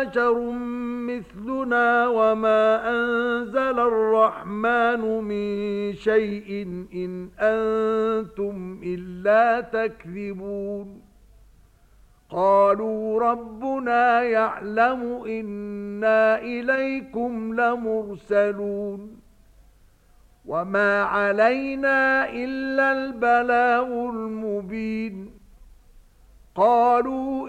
بشر مثلنا وما أنزل الرحمن من شيء إن أنتم إلا تكذبون. قالوا ربنا يعلم إنا إليكم لمرسلون. وما علينا إلا البلاغ المبين. قالوا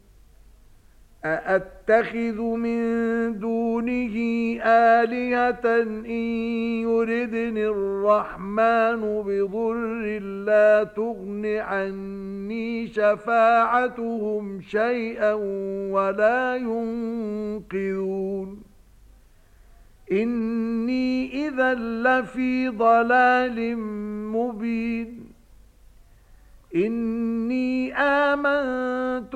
أأتخذ من دونه آلهة إن يردني الرحمن بضر لا تغن عني شفاعتهم شيئا ولا ينقذون إني إذا لفي ضلال مبين إني آمنت